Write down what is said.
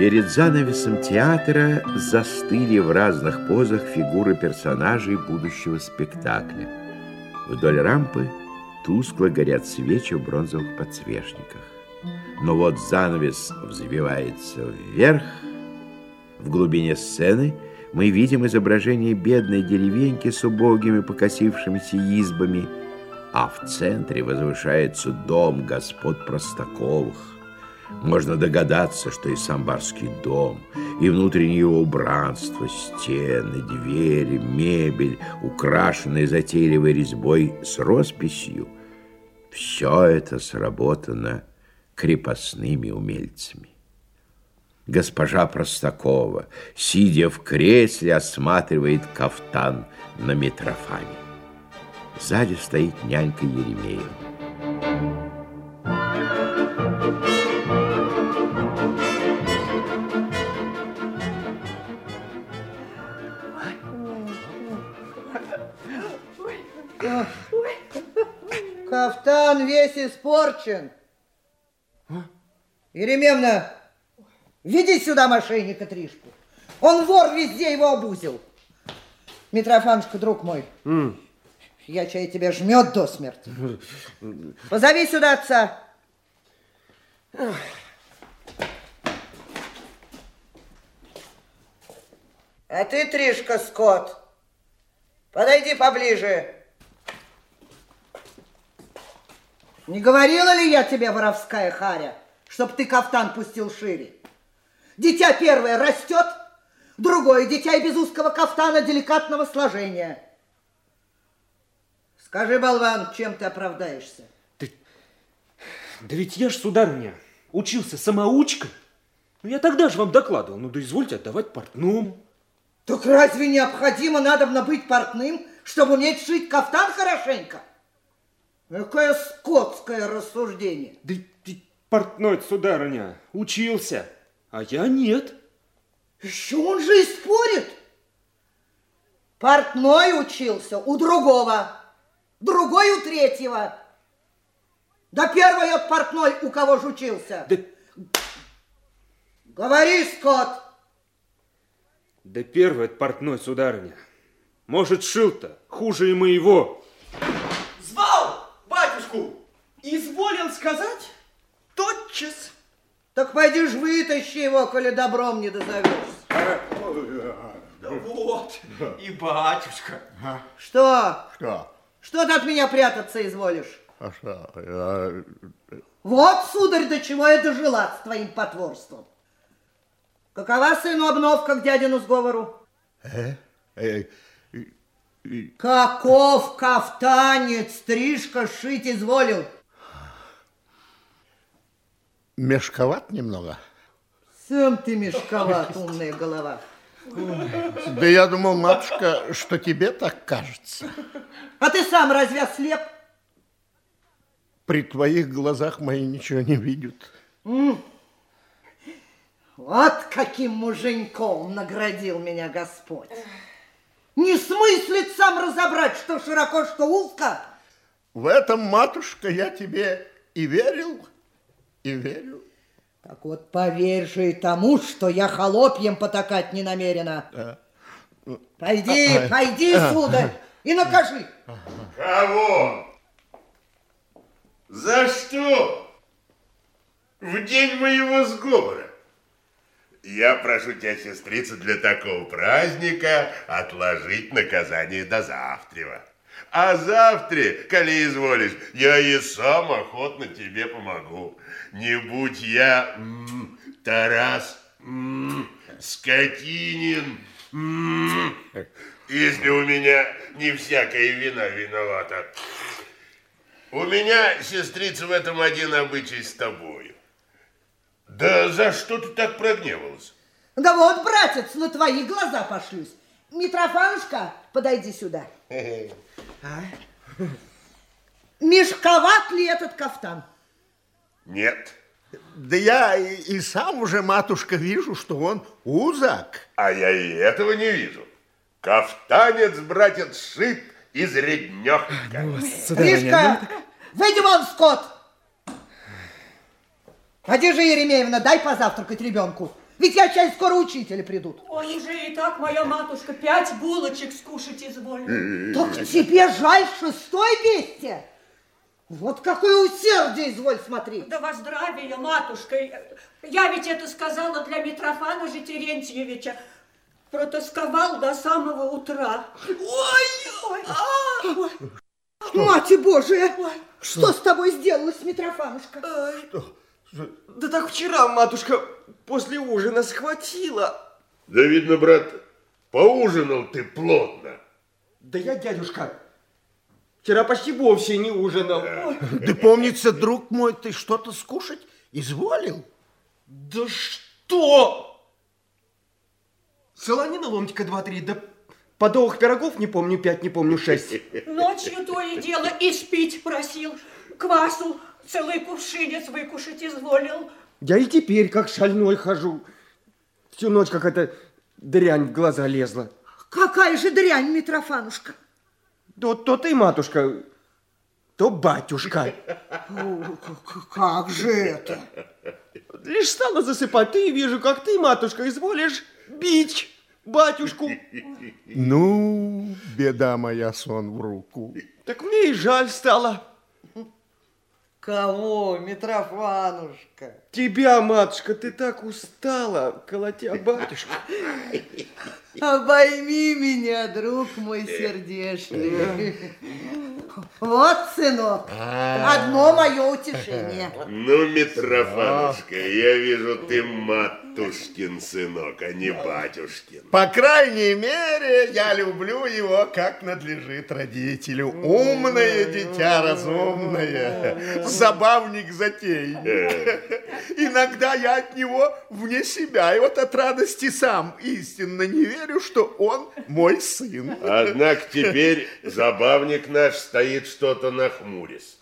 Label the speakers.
Speaker 1: Перед занавесом театра застыли в разных позах фигуры персонажей будущего спектакля. Вдоль рампы тускло горят свечи в бронзовых подсвечниках. Но вот занавес взвивается вверх. В глубине сцены мы видим изображение бедной деревеньки с убогими покосившимися избами, а в центре возвышается дом господ Простаковых. Можно догадаться, что и сам барский дом, и внутреннее его убранство, стены, двери, мебель, украшенные затейливой резьбой с росписью, все это сработано крепостными умельцами. Госпожа Простакова, сидя в кресле, осматривает кафтан на Митрофане. Сзади стоит нянька Еремеева.
Speaker 2: Кафтан весь испорчен. Еремевна, веди сюда мошенника Тришку. Он вор, везде его обузил. Митрофанушка, друг мой, mm. я чай тебя жмет до смерти. Позови сюда отца. А ты, Тришка, Скотт, подойди поближе. Не говорила ли я тебе, воровская харя, чтоб ты кафтан пустил шире? Дитя первое растет, другое дитя и без узкого кафтана деликатного сложения. Скажи, болван, чем ты оправдаешься?
Speaker 3: Да, да ведь я ж, сударыня, учился самоучкой. Ну, я тогда же вам докладывал, ну да извольте отдавать портному.
Speaker 2: Так разве необходимо надо быть портным, чтобы уметь шить кафтан хорошенько? Какое скотское рассуждение.
Speaker 3: Да ты, портной, сударыня, учился, а я нет.
Speaker 2: Еще он же и спорит. Портной учился у другого, другой у третьего. Да первый от портной у кого же учился. Да... Говори, Скотт.
Speaker 3: Да первый от портной, сударыня. Может, шил-то хуже и моего.
Speaker 4: Изволил сказать? Тотчас.
Speaker 2: Так пойди ж вытащи его, коли добром не дозовешься.
Speaker 4: Да вот, и батюшка.
Speaker 2: Что?
Speaker 5: Что?
Speaker 2: Что ты от меня прятаться изволишь?
Speaker 5: А что? Я...
Speaker 2: Вот, сударь, до чего я дожила с твоим потворством. Какова, сыну, обновка к дядину сговору?
Speaker 5: Э? Э?
Speaker 2: Каков кафтанец, стрижка шить изволил?
Speaker 5: Мешковат немного.
Speaker 2: Сам ты мешковат, умная голова.
Speaker 5: Да я думал, матушка, что тебе так кажется.
Speaker 2: А ты сам разве ослеп?
Speaker 5: При твоих глазах мои ничего не видят.
Speaker 2: Вот каким муженьком наградил меня Господь. Не смыслит сам разобрать, что широко, что узко.
Speaker 5: В этом, матушка, я тебе и верил, и верю.
Speaker 2: Так вот, поверь же и тому, что я холопьем потакать не намерена. Да. Пойди, а, пойди, а, сударь, и накажи.
Speaker 6: Кого? За что? В день моего сговора. Я прошу тебя, сестрица, для такого праздника отложить наказание до завтра. А завтра, коли изволишь, я и сам охотно тебе помогу. Не будь я м Тарас м Скотинин, -м, если у меня не всякая вина виновата. У меня, сестрица, в этом один обычай с тобою. Да за что ты так прогневалась?
Speaker 2: Да вот, братец, на твои глаза пошлюсь. Митрофанушка, подойди сюда. А? Мешковат ли этот кафтан?
Speaker 6: Нет.
Speaker 5: Да я и, и сам уже, матушка, вижу, что он узок.
Speaker 6: А я и этого не вижу. Кафтанец, братец, шит из реднёхонька.
Speaker 2: Гришка, выйди вон, скот! Же, Еремеевна, дай позавтракать ребенку. Ведь я чай скоро учители придут.
Speaker 7: Он уже и так, моя матушка, пять булочек скушать изволил.
Speaker 2: Так тебе жаль шестой бестия? Вот какое усердие, изволь смотреть.
Speaker 7: Да во здравие, матушка. Я ведь это сказала для Митрофана же Терентьевича. Протосковал до самого утра.
Speaker 4: Ой!
Speaker 7: Ой,
Speaker 4: А!
Speaker 7: ой.
Speaker 2: Мать Божия, что с тобой сделалось, Митрофанушка?
Speaker 4: Да так вчера матушка после ужина схватила.
Speaker 6: Да видно, брат, поужинал ты плотно.
Speaker 4: Да я, дядюшка, вчера почти вовсе не ужинал.
Speaker 5: Да помнится, друг мой, ты что-то скушать изволил?
Speaker 4: Да что? Солонина ломтика два-три, да подовых пирогов не помню пять, не помню шесть.
Speaker 7: Ночью то и дело и спить просил. Квасу целый кувшинец выкушать изволил.
Speaker 4: Я и теперь как шальной хожу. Всю ночь как эта дрянь в глаза лезла.
Speaker 2: Какая же дрянь, Митрофанушка.
Speaker 4: То, то ты, матушка, то батюшка.
Speaker 2: Как же это?
Speaker 4: Лишь стала засыпать, ты и вижу, как ты, матушка, изволишь бить батюшку.
Speaker 5: Ну, беда моя, сон в руку.
Speaker 4: Так мне и жаль стало.
Speaker 2: Кого, Митрофанушка?
Speaker 4: Тебя, матушка, ты так устала, колотя батюшку.
Speaker 2: Обойми меня, друг мой сердечный. Вот, сынок, одно мое утешение.
Speaker 6: Ну, Митрофанушка, я вижу, ты матушкин сынок, а не батюшкин.
Speaker 5: По крайней мере, я люблю его, как надлежит родителю. Умное дитя, разумное, забавник затей. Иногда я от него вне себя, и вот от радости сам истинно не верю, что он мой сын.
Speaker 6: Однако теперь забавник наш стоит что-то нахмурясь.